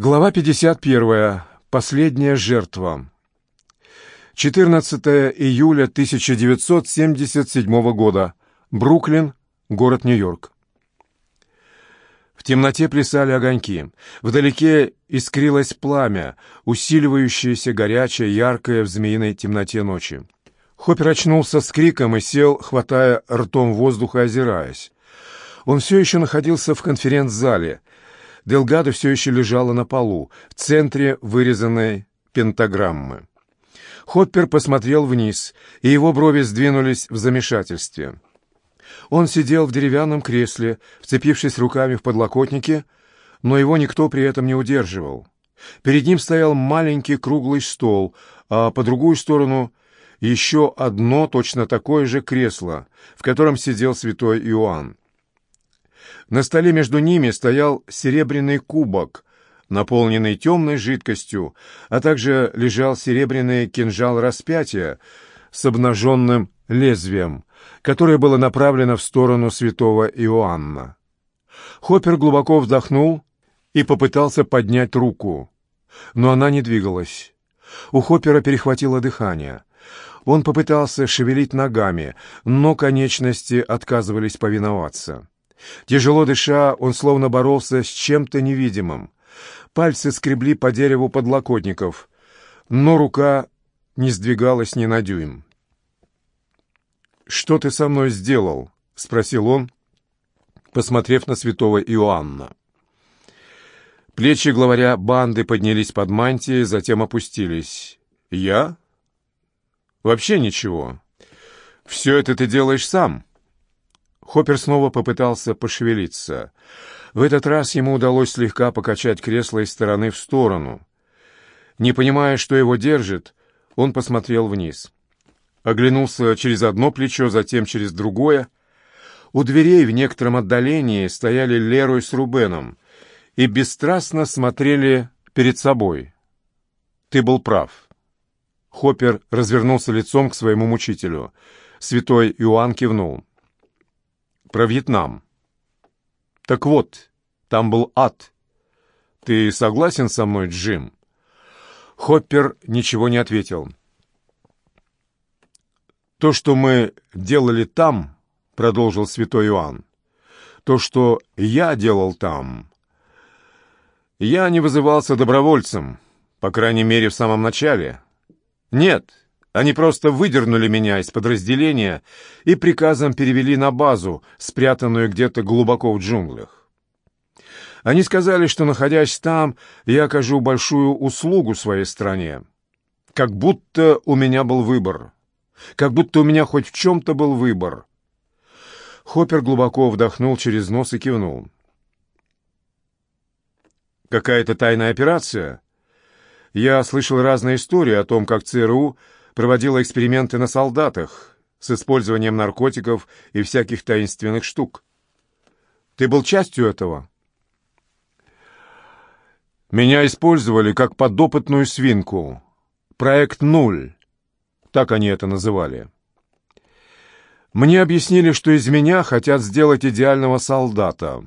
Глава 51. Последняя жертва. 14 июля 1977 года. Бруклин, город Нью-Йорк. В темноте плясали огоньки. Вдалеке искрилось пламя, усиливающееся горячее, яркое в змеиной темноте ночи. Хоппер очнулся с криком и сел, хватая ртом воздуха, озираясь. Он все еще находился в конференц-зале — Делгадо все еще лежала на полу, в центре вырезанной пентаграммы. Хоппер посмотрел вниз, и его брови сдвинулись в замешательстве. Он сидел в деревянном кресле, вцепившись руками в подлокотники, но его никто при этом не удерживал. Перед ним стоял маленький круглый стол, а по другую сторону еще одно точно такое же кресло, в котором сидел святой Иоанн. На столе между ними стоял серебряный кубок, наполненный темной жидкостью, а также лежал серебряный кинжал распятия с обнаженным лезвием, которое было направлено в сторону святого Иоанна. Хоппер глубоко вдохнул и попытался поднять руку, но она не двигалась. У Хоппера перехватило дыхание. Он попытался шевелить ногами, но конечности отказывались повиноваться. Тяжело дыша, он словно боролся с чем-то невидимым. Пальцы скребли по дереву подлокотников, но рука не сдвигалась ни на дюйм. «Что ты со мной сделал?» — спросил он, посмотрев на святого Иоанна. Плечи главаря банды поднялись под мантией, затем опустились. «Я? Вообще ничего. Все это ты делаешь сам». Хоппер снова попытался пошевелиться. В этот раз ему удалось слегка покачать кресло из стороны в сторону. Не понимая, что его держит, он посмотрел вниз. Оглянулся через одно плечо, затем через другое. У дверей в некотором отдалении стояли Лерой с Рубеном и бесстрастно смотрели перед собой. «Ты был прав». Хоппер развернулся лицом к своему мучителю. Святой Иоанн кивнул про Вьетнам. Так вот, там был ад. Ты согласен со мной, Джим? Хоппер ничего не ответил. То, что мы делали там, продолжил святой Иоанн, то, что я делал там, я не вызывался добровольцем, по крайней мере, в самом начале. Нет, они просто выдернули меня из подразделения и приказом перевели на базу, спрятанную где-то глубоко в джунглях. Они сказали, что, находясь там, я окажу большую услугу своей стране. Как будто у меня был выбор. Как будто у меня хоть в чем-то был выбор. Хоппер глубоко вдохнул через нос и кивнул. «Какая-то тайная операция?» Я слышал разные истории о том, как ЦРУ проводила эксперименты на солдатах с использованием наркотиков и всяких таинственных штук. Ты был частью этого? Меня использовали как подопытную свинку. Проект «Нуль». Так они это называли. Мне объяснили, что из меня хотят сделать идеального солдата.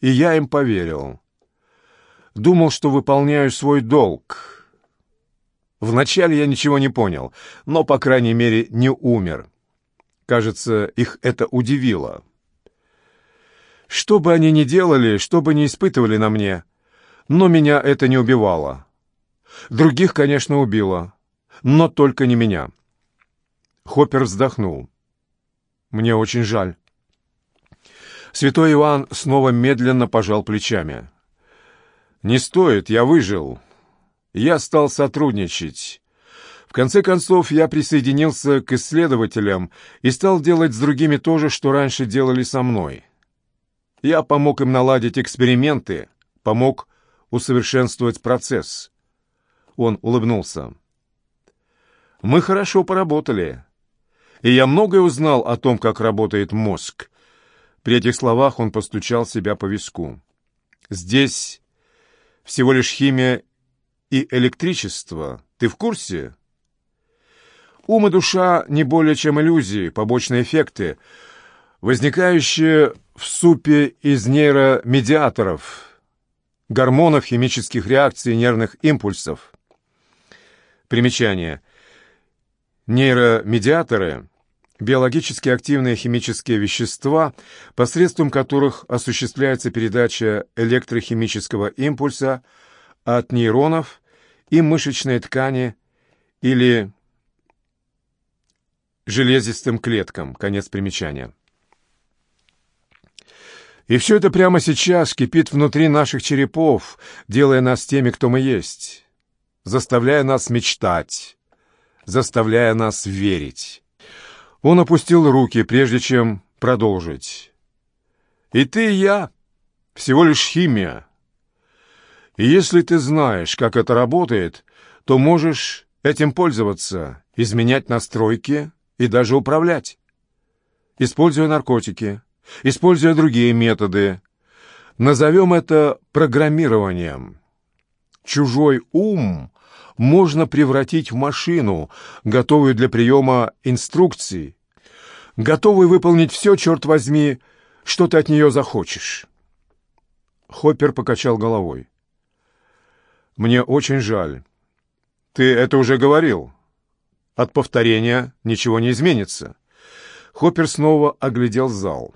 И я им поверил. Думал, что выполняю свой долг. Вначале я ничего не понял, но, по крайней мере, не умер. Кажется, их это удивило. Что бы они ни делали, что бы ни испытывали на мне, но меня это не убивало. Других, конечно, убило, но только не меня. Хоппер вздохнул. Мне очень жаль. Святой Иоанн снова медленно пожал плечами. «Не стоит, я выжил я стал сотрудничать. В конце концов, я присоединился к исследователям и стал делать с другими то же, что раньше делали со мной. Я помог им наладить эксперименты, помог усовершенствовать процесс. Он улыбнулся. Мы хорошо поработали, и я многое узнал о том, как работает мозг. При этих словах он постучал себя по виску. Здесь всего лишь химия и электричество. Ты в курсе? Ум и душа не более чем иллюзии, побочные эффекты, возникающие в супе из нейромедиаторов. гормонов, химических реакций, нервных импульсов. Примечание. Нейромедиаторы – биологически активные химические вещества, посредством которых осуществляется передача электрохимического импульса от нейронов и мышечной ткани или железистым клеткам. Конец примечания. И все это прямо сейчас кипит внутри наших черепов, делая нас теми, кто мы есть, заставляя нас мечтать, заставляя нас верить. Он опустил руки, прежде чем продолжить. «И ты, и я — всего лишь химия. И если ты знаешь, как это работает, то можешь этим пользоваться, изменять настройки и даже управлять, используя наркотики» используя другие методы. Назовем это программированием. Чужой ум можно превратить в машину, готовую для приема инструкций, готовую выполнить все, черт возьми, что ты от нее захочешь. Хоппер покачал головой. «Мне очень жаль. Ты это уже говорил. От повторения ничего не изменится». Хоппер снова оглядел зал.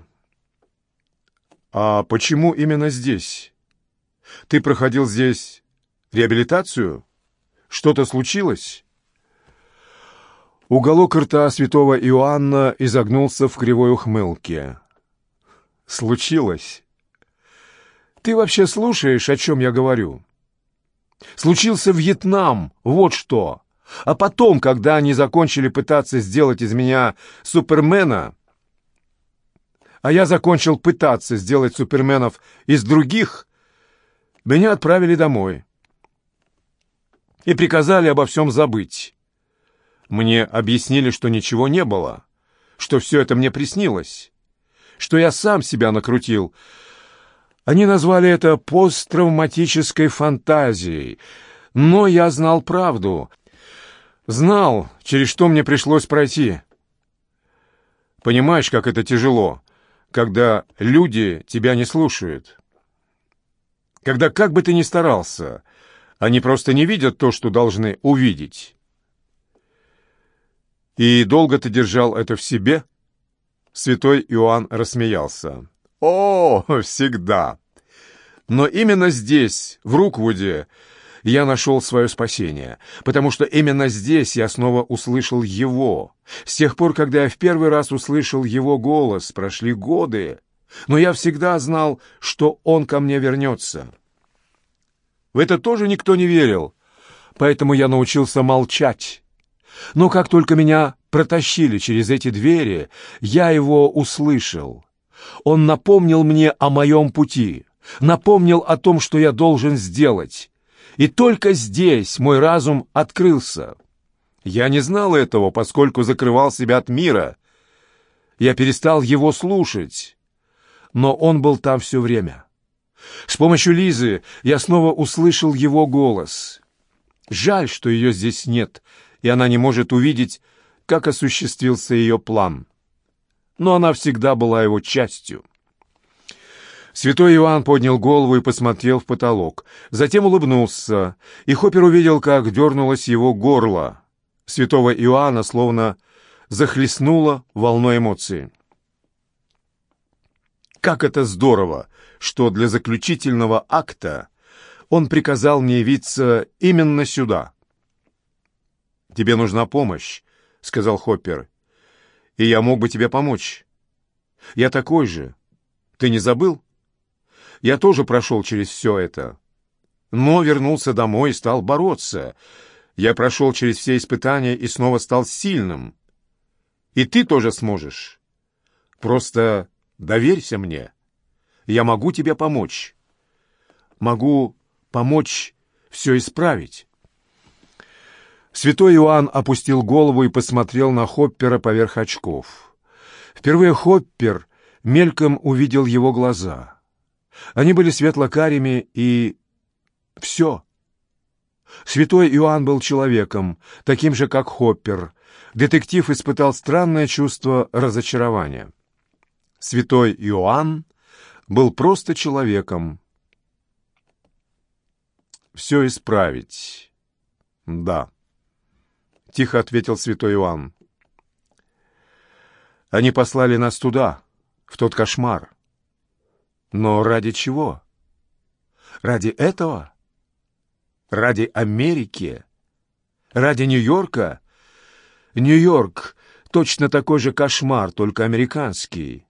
«А почему именно здесь? Ты проходил здесь реабилитацию? Что-то случилось?» Уголок рта святого Иоанна изогнулся в кривой ухмылке. «Случилось. Ты вообще слушаешь, о чем я говорю? Случился Вьетнам, вот что. А потом, когда они закончили пытаться сделать из меня Супермена, а я закончил пытаться сделать суперменов из других, меня отправили домой и приказали обо всем забыть. Мне объяснили, что ничего не было, что все это мне приснилось, что я сам себя накрутил. Они назвали это посттравматической фантазией, но я знал правду, знал, через что мне пришлось пройти. Понимаешь, как это тяжело? когда люди тебя не слушают. Когда как бы ты ни старался, они просто не видят то, что должны увидеть. И долго ты держал это в себе? Святой Иоанн рассмеялся. О, всегда. Но именно здесь, в Руквуде, я нашел свое спасение, потому что именно здесь я снова услышал его. С тех пор, когда я в первый раз услышал его голос, прошли годы, но я всегда знал, что он ко мне вернется. В это тоже никто не верил, поэтому я научился молчать. Но как только меня протащили через эти двери, я его услышал. Он напомнил мне о моем пути, напомнил о том, что я должен сделать, и только здесь мой разум открылся. Я не знал этого, поскольку закрывал себя от мира. Я перестал его слушать. Но он был там все время. С помощью Лизы я снова услышал его голос. Жаль, что ее здесь нет, и она не может увидеть, как осуществился ее план. Но она всегда была его частью. Святой Иоанн поднял голову и посмотрел в потолок. Затем улыбнулся, и Хоппер увидел, как дернулось его горло. Святого Иоанна словно захлестнуло волной эмоций. Как это здорово, что для заключительного акта он приказал мне явиться именно сюда. «Тебе нужна помощь», — сказал Хоппер, — «и я мог бы тебе помочь. Я такой же. Ты не забыл?» Я тоже прошел через все это. Но вернулся домой и стал бороться. Я прошел через все испытания и снова стал сильным. И ты тоже сможешь. Просто доверься мне. Я могу тебе помочь. Могу помочь все исправить. Святой Иоанн опустил голову и посмотрел на Хоппера поверх очков. Впервые Хоппер мельком увидел его глаза — они были светло-карими и... все. Святой Иоанн был человеком, таким же, как Хоппер. Детектив испытал странное чувство разочарования. Святой Иоанн был просто человеком. все исправить. Да. Тихо ответил святой Иоанн. Они послали нас туда, в тот кошмар. Но ради чего? Ради этого? Ради Америки? Ради Нью-Йорка? Нью-Йорк — точно такой же кошмар, только американский.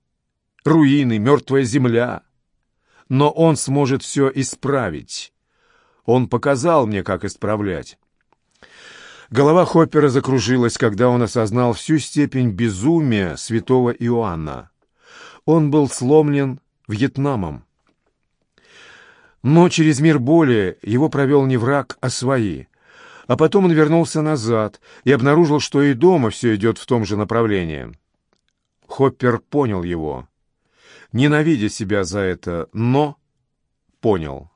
Руины, мертвая земля. Но он сможет все исправить. Он показал мне, как исправлять. Голова Хоппера закружилась, когда он осознал всю степень безумия святого Иоанна. Он был сломлен Вьетнамом. Но через мир боли его провел не враг, а свои. А потом он вернулся назад и обнаружил, что и дома все идет в том же направлении. Хоппер понял его, ненавидя себя за это, но понял.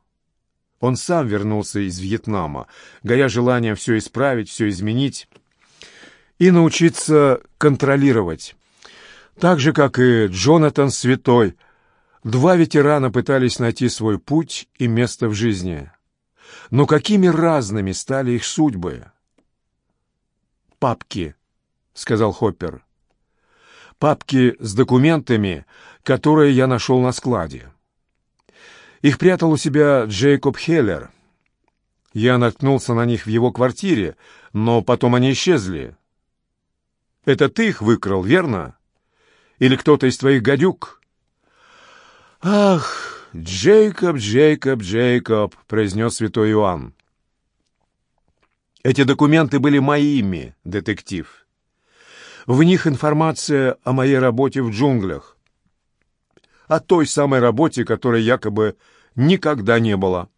Он сам вернулся из Вьетнама, горя желанием все исправить, все изменить и научиться контролировать. Так же, как и Джонатан Святой, два ветерана пытались найти свой путь и место в жизни. Но какими разными стали их судьбы? «Папки», — сказал Хоппер. «Папки с документами, которые я нашел на складе». Их прятал у себя Джейкоб Хеллер. Я наткнулся на них в его квартире, но потом они исчезли. Это ты их выкрал, верно? Или кто-то из твоих гадюк? Ах, Джейкоб, Джейкоб, Джейкоб, произнес святой Иоанн. Эти документы были моими, детектив. В них информация о моей работе в джунглях о той самой работе, которой якобы никогда не было.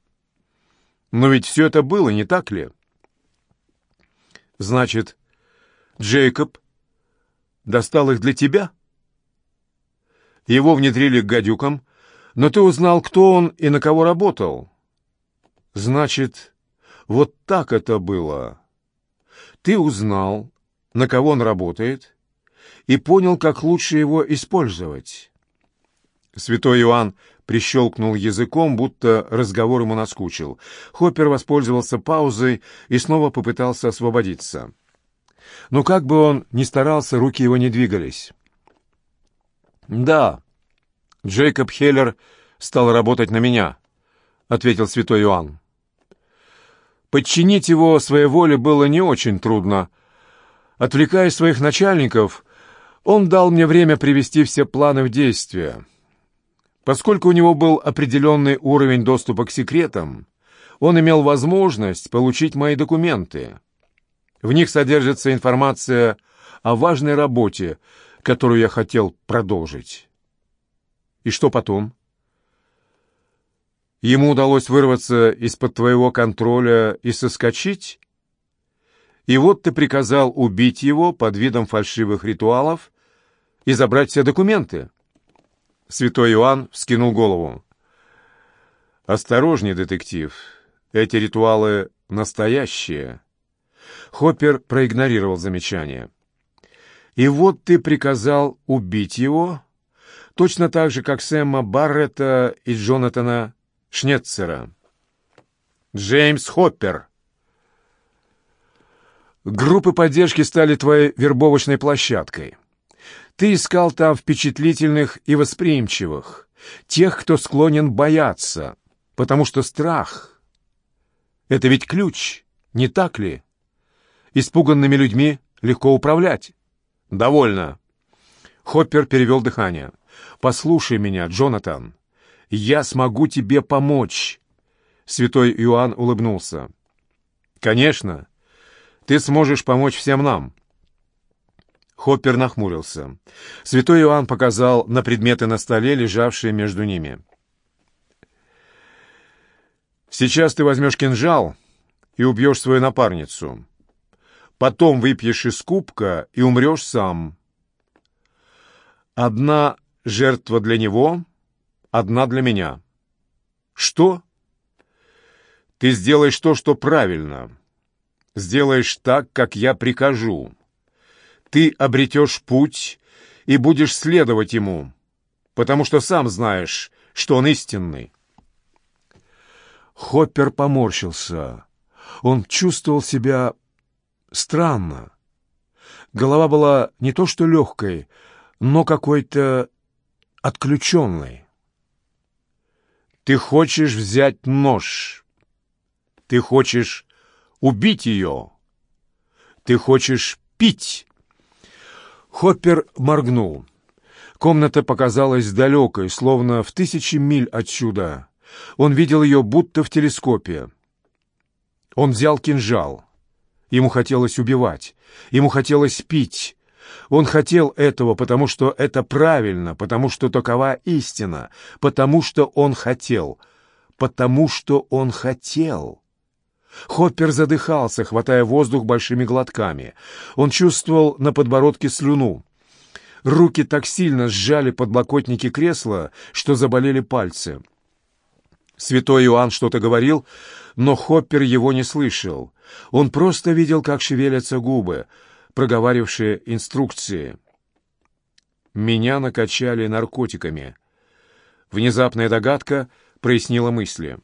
Но ведь все это было, не так ли? Значит, Джейкоб достал их для тебя? Его внедрили к гадюкам, но ты узнал, кто он и на кого работал. Значит, вот так это было. Ты узнал, на кого он работает, и понял, как лучше его использовать. Святой Иоанн прищелкнул языком, будто разговор ему наскучил. Хоппер воспользовался паузой и снова попытался освободиться. Но как бы он ни старался, руки его не двигались. «Да, Джейкоб Хеллер стал работать на меня», — ответил святой Иоанн. Подчинить его своей воле было не очень трудно. Отвлекая своих начальников, он дал мне время привести все планы в действие. Поскольку у него был определенный уровень доступа к секретам, он имел возможность получить мои документы. В них содержится информация о важной работе, которую я хотел продолжить. И что потом? Ему удалось вырваться из-под твоего контроля и соскочить? И вот ты приказал убить его под видом фальшивых ритуалов и забрать все документы. Святой Иоанн вскинул голову. «Осторожней, детектив. Эти ритуалы настоящие». Хоппер проигнорировал замечание. «И вот ты приказал убить его, точно так же, как Сэма Баррета и Джонатана Шнетцера». «Джеймс Хоппер». Группы поддержки стали твоей вербовочной площадкой. Ты искал там впечатлительных и восприимчивых, тех, кто склонен бояться, потому что страх — это ведь ключ, не так ли? Испуганными людьми легко управлять. Довольно. Хоппер перевел дыхание. «Послушай меня, Джонатан. Я смогу тебе помочь». Святой Иоанн улыбнулся. «Конечно. Ты сможешь помочь всем нам. Хоппер нахмурился. Святой Иоанн показал на предметы на столе, лежавшие между ними. «Сейчас ты возьмешь кинжал и убьешь свою напарницу. Потом выпьешь из кубка и умрешь сам. Одна жертва для него, одна для меня. Что? Ты сделаешь то, что правильно. Сделаешь так, как я прикажу» ты обретешь путь и будешь следовать ему, потому что сам знаешь, что он истинный. Хоппер поморщился. Он чувствовал себя странно. Голова была не то что легкой, но какой-то отключенной. «Ты хочешь взять нож. Ты хочешь убить ее. Ты хочешь пить». Хоппер моргнул. Комната показалась далекой, словно в тысячи миль отсюда. Он видел ее будто в телескопе. Он взял кинжал. Ему хотелось убивать. Ему хотелось пить. Он хотел этого, потому что это правильно, потому что такова истина, потому что он хотел, потому что он хотел. Хоппер задыхался, хватая воздух большими глотками. Он чувствовал на подбородке слюну. Руки так сильно сжали подлокотники кресла, что заболели пальцы. Святой Иоанн что-то говорил, но Хоппер его не слышал. Он просто видел, как шевелятся губы, проговаривавшие инструкции. «Меня накачали наркотиками». Внезапная догадка прояснила мысли.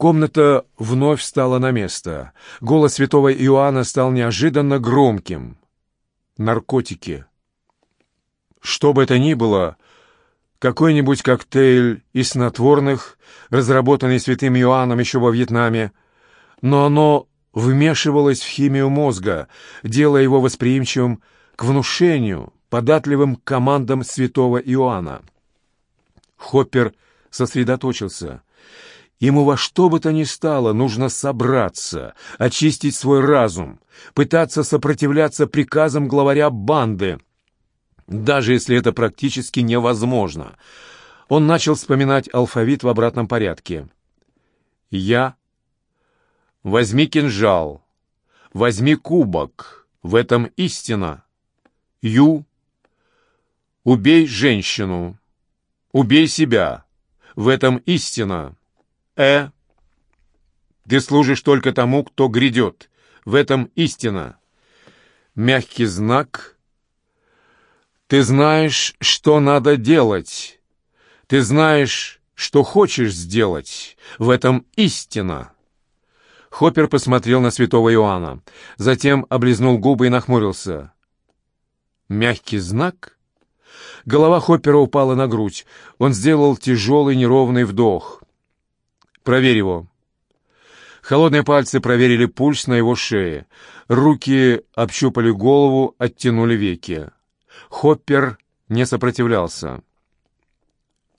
Комната вновь стала на место. Голос святого Иоанна стал неожиданно громким. «Наркотики». Что бы это ни было, какой-нибудь коктейль из снотворных, разработанный святым Иоанном еще во Вьетнаме, но оно вмешивалось в химию мозга, делая его восприимчивым к внушению, податливым командам святого Иоанна. Хоппер сосредоточился. Ему во что бы то ни стало нужно собраться, очистить свой разум, пытаться сопротивляться приказам главаря банды — даже если это практически невозможно. Он начал вспоминать алфавит в обратном порядке. «Я». «Возьми кинжал». «Возьми кубок». В этом истина. «Ю». «Убей женщину». «Убей себя». В этом истина. «Э». «Ты служишь только тому, кто грядет». В этом истина. Мягкий знак — ты знаешь, что надо делать. Ты знаешь, что хочешь сделать. В этом истина. Хоппер посмотрел на святого Иоанна, затем облизнул губы и нахмурился. Мягкий знак? Голова Хоппера упала на грудь. Он сделал тяжелый неровный вдох. «Проверь его». Холодные пальцы проверили пульс на его шее. Руки общупали голову, оттянули веки. Хоппер не сопротивлялся.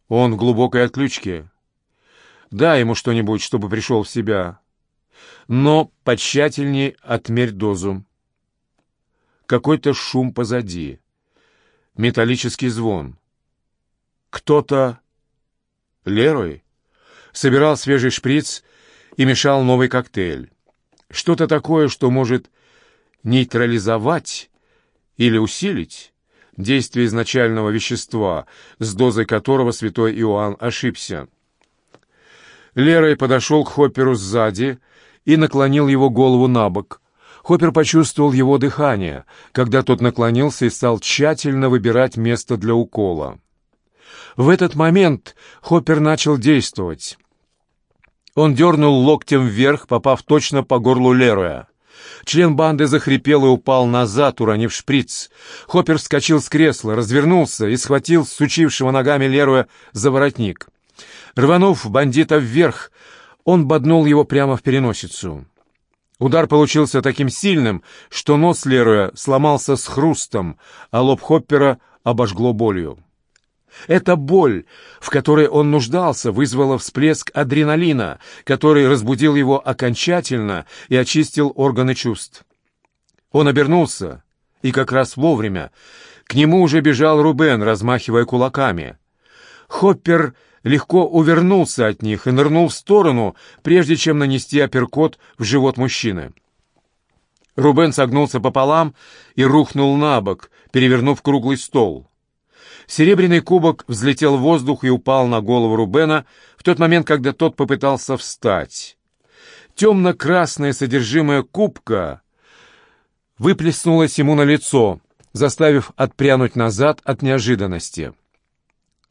Он в глубокой отключке. Дай ему что-нибудь, чтобы пришел в себя. Но потщательней отмерь дозу. Какой-то шум позади. Металлический звон. Кто-то... Лерой? Собирал свежий шприц и мешал новый коктейль. Что-то такое, что может нейтрализовать или усилить действие изначального вещества, с дозой которого святой Иоанн ошибся. Лерой подошел к Хопперу сзади и наклонил его голову на бок. Хоппер почувствовал его дыхание, когда тот наклонился и стал тщательно выбирать место для укола. В этот момент Хоппер начал действовать. Он дернул локтем вверх, попав точно по горлу Лероя. Член банды захрипел и упал назад, уронив шприц. Хоппер вскочил с кресла, развернулся и схватил сучившего ногами Леруя за воротник. Рванув бандита вверх, он боднул его прямо в переносицу. Удар получился таким сильным, что нос Леруя сломался с хрустом, а лоб Хоппера обожгло болью. Эта боль, в которой он нуждался, вызвала всплеск адреналина, который разбудил его окончательно и очистил органы чувств. Он обернулся, и как раз вовремя. К нему уже бежал Рубен, размахивая кулаками. Хоппер легко увернулся от них и нырнул в сторону, прежде чем нанести апперкот в живот мужчины. Рубен согнулся пополам и рухнул на бок, перевернув круглый стол. Серебряный кубок взлетел в воздух и упал на голову Рубена в тот момент, когда тот попытался встать. Темно-красное содержимое кубка выплеснулось ему на лицо, заставив отпрянуть назад от неожиданности.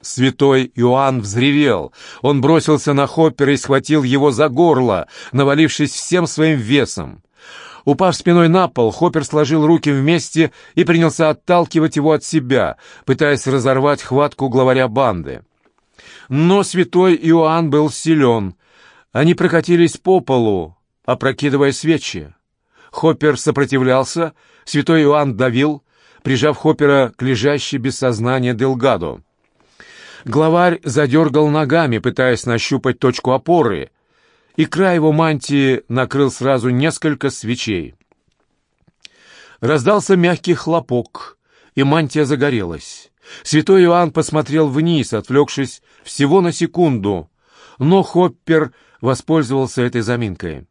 Святой Иоанн взревел. Он бросился на Хоппера и схватил его за горло, навалившись всем своим весом. Упав спиной на пол, Хоппер сложил руки вместе и принялся отталкивать его от себя, пытаясь разорвать хватку главаря банды. Но святой Иоанн был силен. Они прокатились по полу, опрокидывая свечи. Хоппер сопротивлялся, святой Иоанн давил, прижав Хоппера к лежащей без сознания Делгадо. Главарь задергал ногами, пытаясь нащупать точку опоры, и край его мантии накрыл сразу несколько свечей. Раздался мягкий хлопок, и мантия загорелась. Святой Иоанн посмотрел вниз, отвлекшись всего на секунду, но Хоппер воспользовался этой заминкой.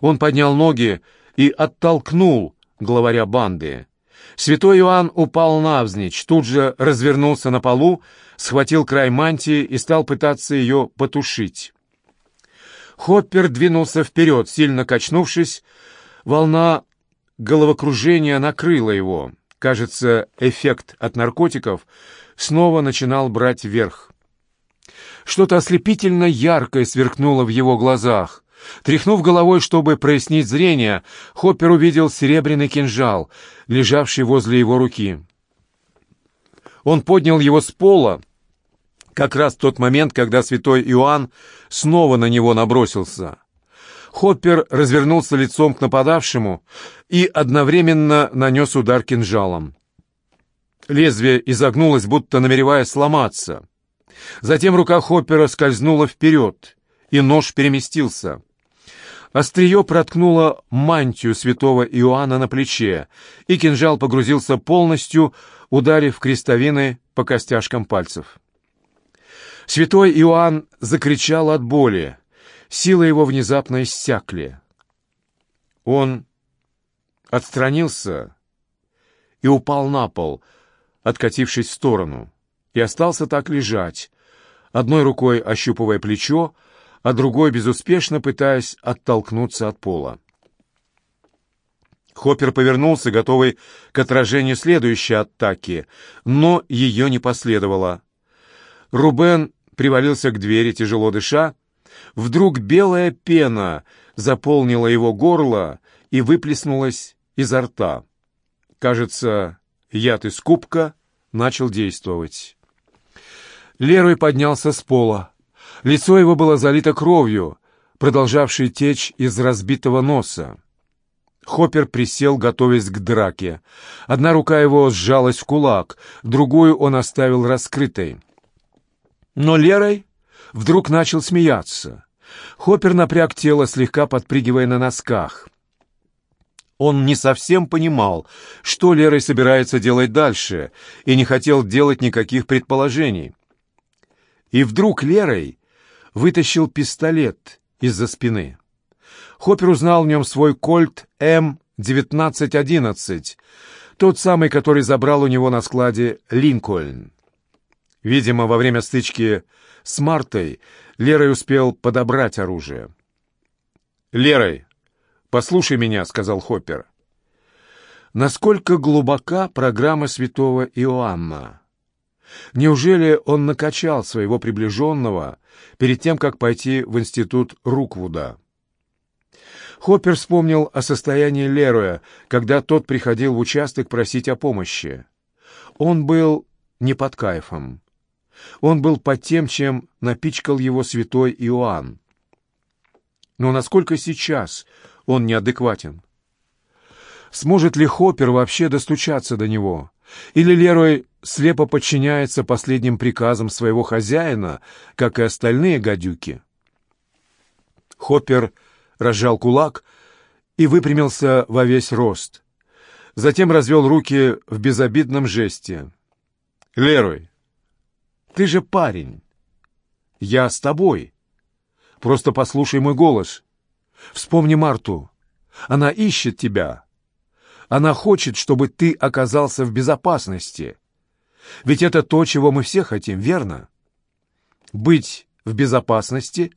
Он поднял ноги и оттолкнул главаря банды. Святой Иоанн упал навзничь, тут же развернулся на полу, схватил край мантии и стал пытаться ее потушить. Хоппер двинулся вперед, сильно качнувшись. Волна головокружения накрыла его. Кажется, эффект от наркотиков снова начинал брать верх. Что-то ослепительно яркое сверкнуло в его глазах. Тряхнув головой, чтобы прояснить зрение, Хоппер увидел серебряный кинжал, лежавший возле его руки. Он поднял его с пола, как раз тот момент, когда святой Иоанн снова на него набросился. Хоппер развернулся лицом к нападавшему и одновременно нанес удар кинжалом. Лезвие изогнулось, будто намереваясь сломаться. Затем рука Хоппера скользнула вперед, и нож переместился. Острие проткнуло мантию святого Иоанна на плече, и кинжал погрузился полностью, ударив крестовины по костяшкам пальцев. Святой Иоанн закричал от боли. Силы его внезапно иссякли. Он отстранился и упал на пол, откатившись в сторону, и остался так лежать, одной рукой ощупывая плечо, а другой безуспешно пытаясь оттолкнуться от пола. Хоппер повернулся, готовый к отражению следующей атаки, но ее не последовало. Рубен привалился к двери, тяжело дыша. Вдруг белая пена заполнила его горло и выплеснулась изо рта. Кажется, яд из кубка начал действовать. Лерой поднялся с пола. Лицо его было залито кровью, продолжавшей течь из разбитого носа. Хоппер присел, готовясь к драке. Одна рука его сжалась в кулак, другую он оставил раскрытой. Но Лерой вдруг начал смеяться. Хоппер напряг тело, слегка подпрыгивая на носках. Он не совсем понимал, что Лерой собирается делать дальше, и не хотел делать никаких предположений. И вдруг Лерой вытащил пистолет из-за спины. Хоппер узнал в нем свой кольт М-1911, тот самый, который забрал у него на складе Линкольн. Видимо, во время стычки с Мартой Лерой успел подобрать оружие. «Лерой, послушай меня», — сказал Хоппер. Насколько глубока программа святого Иоанна? Неужели он накачал своего приближенного перед тем, как пойти в институт Руквуда? Хоппер вспомнил о состоянии Леруя, когда тот приходил в участок просить о помощи. Он был не под кайфом. Он был под тем, чем напичкал его святой Иоанн. Но насколько сейчас он неадекватен? Сможет ли Хоппер вообще достучаться до него? Или Лерой слепо подчиняется последним приказам своего хозяина, как и остальные гадюки? Хоппер разжал кулак и выпрямился во весь рост. Затем развел руки в безобидном жесте. «Лерой, ты же парень. Я с тобой. Просто послушай мой голос. Вспомни Марту. Она ищет тебя. Она хочет, чтобы ты оказался в безопасности. Ведь это то, чего мы все хотим, верно? Быть в безопасности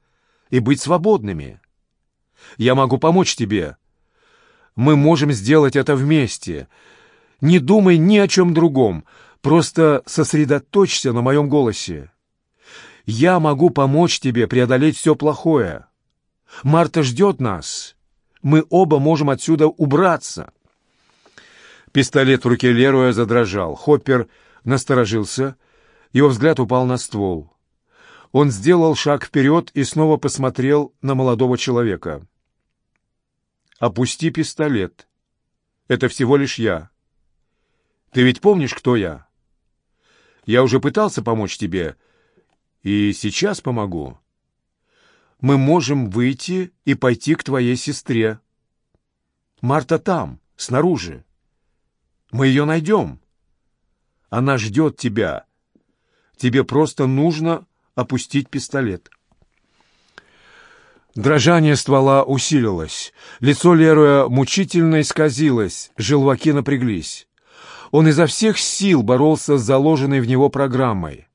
и быть свободными. Я могу помочь тебе. Мы можем сделать это вместе. Не думай ни о чем другом. Просто сосредоточься на моем голосе. Я могу помочь тебе преодолеть все плохое. Марта ждет нас. Мы оба можем отсюда убраться». Пистолет в руке Леруя задрожал. Хоппер насторожился. Его взгляд упал на ствол. Он сделал шаг вперед и снова посмотрел на молодого человека. «Опусти пистолет. Это всего лишь я. Ты ведь помнишь, кто я? Я уже пытался помочь тебе, и сейчас помогу. Мы можем выйти и пойти к твоей сестре. Марта там, снаружи. Мы ее найдем. Она ждет тебя. Тебе просто нужно опустить пистолет. Дрожание ствола усилилось. Лицо Леруя мучительно исказилось, желваки напряглись. Он изо всех сил боролся с заложенной в него программой.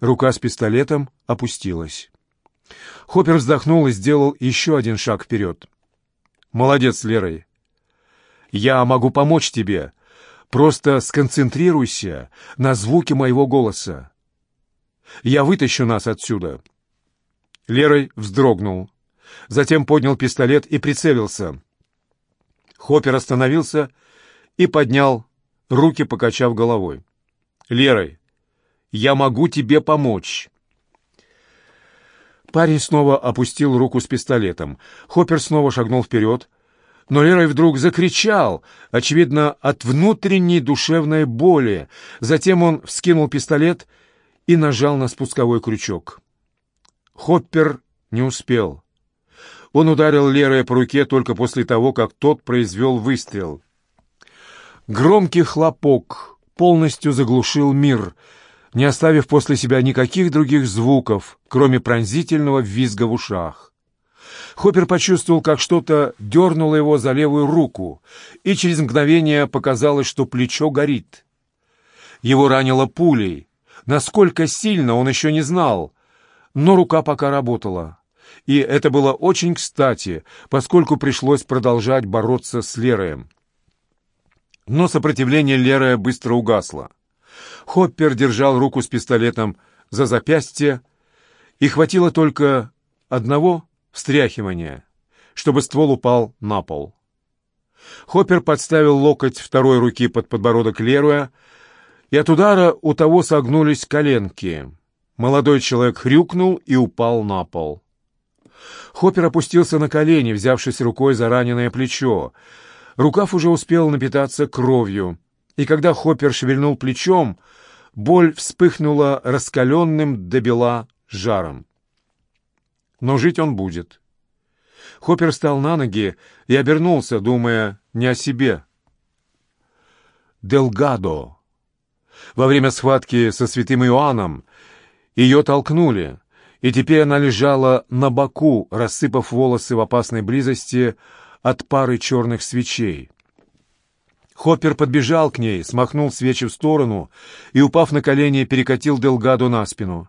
Рука с пистолетом опустилась. Хоппер вздохнул и сделал еще один шаг вперед. «Молодец, Лерой. Я могу помочь тебе. Просто сконцентрируйся на звуке моего голоса. Я вытащу нас отсюда». Лерой вздрогнул. Затем поднял пистолет и прицелился. Хоппер остановился и поднял руки, покачав головой. «Лерой, я могу тебе помочь». Парень снова опустил руку с пистолетом. Хоппер снова шагнул вперед, но Лерой вдруг закричал, очевидно, от внутренней душевной боли. Затем он вскинул пистолет и нажал на спусковой крючок. Хоппер не успел. Он ударил Лероя по руке только после того, как тот произвел выстрел. Громкий хлопок полностью заглушил мир, не оставив после себя никаких других звуков, кроме пронзительного визга в ушах. Хоппер почувствовал, как что-то дернуло его за левую руку, и через мгновение показалось, что плечо горит. Его ранило пулей. Насколько сильно, он еще не знал — но рука пока работала. И это было очень кстати, поскольку пришлось продолжать бороться с Лероем. Но сопротивление Лероя быстро угасло. Хоппер держал руку с пистолетом за запястье, и хватило только одного встряхивания, чтобы ствол упал на пол. Хоппер подставил локоть второй руки под подбородок Леруя, и от удара у того согнулись коленки. Молодой человек хрюкнул и упал на пол. Хоппер опустился на колени, взявшись рукой за раненое плечо. Рукав уже успел напитаться кровью, и когда Хоппер шевельнул плечом, боль вспыхнула раскаленным до бела жаром. Но жить он будет. Хоппер встал на ноги и обернулся, думая не о себе. Делгадо. Во время схватки со святым Иоанном ее толкнули, и теперь она лежала на боку, рассыпав волосы в опасной близости от пары черных свечей. Хоппер подбежал к ней, смахнул свечи в сторону и, упав на колени, перекатил Делгаду на спину.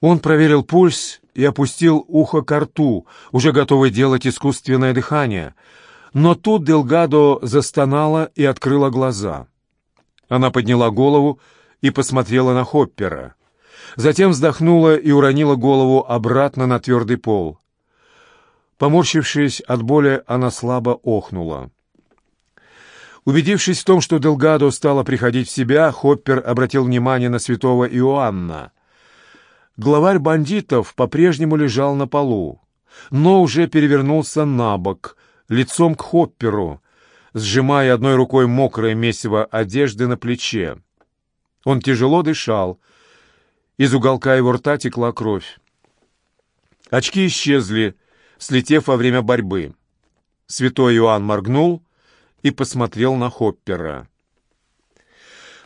Он проверил пульс и опустил ухо к рту, уже готовый делать искусственное дыхание. Но тут Делгадо застонала и открыла глаза. Она подняла голову и посмотрела на Хоппера. Затем вздохнула и уронила голову обратно на твердый пол. Поморщившись от боли, она слабо охнула. Убедившись в том, что Делгадо стала приходить в себя, Хоппер обратил внимание на святого Иоанна. Главарь бандитов по-прежнему лежал на полу, но уже перевернулся на бок, лицом к Хопперу, сжимая одной рукой мокрое месиво одежды на плече. Он тяжело дышал, из уголка его рта текла кровь. Очки исчезли, слетев во время борьбы. Святой Иоанн моргнул и посмотрел на Хоппера.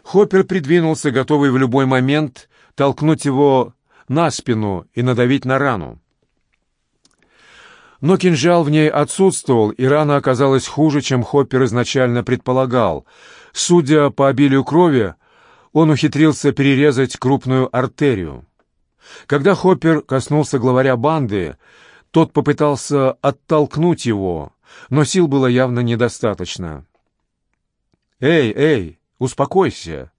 Хоппер придвинулся, готовый в любой момент толкнуть его на спину и надавить на рану. Но кинжал в ней отсутствовал, и рана оказалась хуже, чем Хоппер изначально предполагал. Судя по обилию крови, он ухитрился перерезать крупную артерию. Когда Хоппер коснулся главаря банды, тот попытался оттолкнуть его, но сил было явно недостаточно. «Эй, эй, успокойся!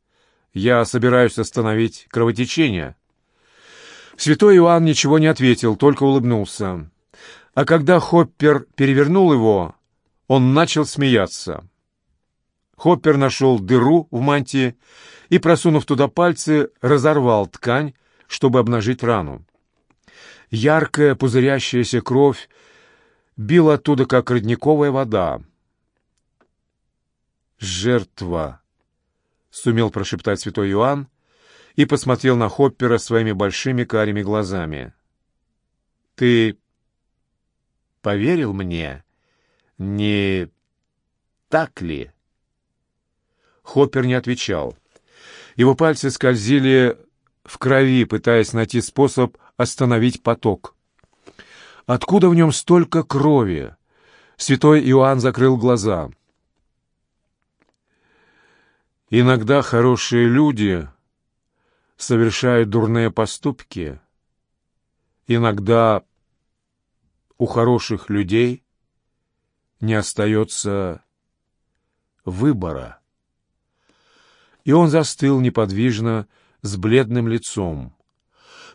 Я собираюсь остановить кровотечение». Святой Иоанн ничего не ответил, только улыбнулся. А когда Хоппер перевернул его, он начал смеяться. Хоппер нашел дыру в мантии и, просунув туда пальцы, разорвал ткань, чтобы обнажить рану. Яркая пузырящаяся кровь била оттуда, как родниковая вода. «Жертва!» — сумел прошептать святой Иоанн и посмотрел на Хоппера своими большими карими глазами. «Ты поверил мне? Не так ли?» Хоппер не отвечал. Его пальцы скользили в крови, пытаясь найти способ остановить поток. Откуда в нем столько крови? Святой Иоанн закрыл глаза. Иногда хорошие люди совершают дурные поступки. Иногда у хороших людей не остается выбора. И он застыл неподвижно, с бледным лицом.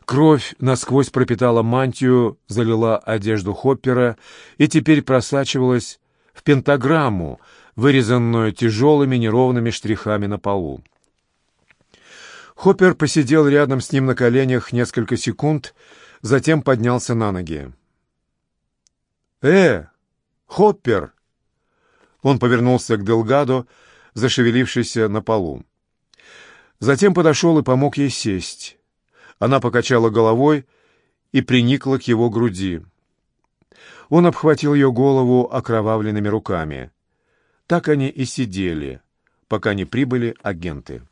Кровь насквозь пропитала мантию, залила одежду Хоппера и теперь просачивалась в пентаграмму, вырезанную тяжелыми неровными штрихами на полу. Хоппер посидел рядом с ним на коленях несколько секунд, затем поднялся на ноги. «Э, Хоппер!» Он повернулся к Делгадо, зашевелившийся на полу. Затем подошел и помог ей сесть. Она покачала головой и приникла к его груди. Он обхватил ее голову окровавленными руками. Так они и сидели, пока не прибыли агенты.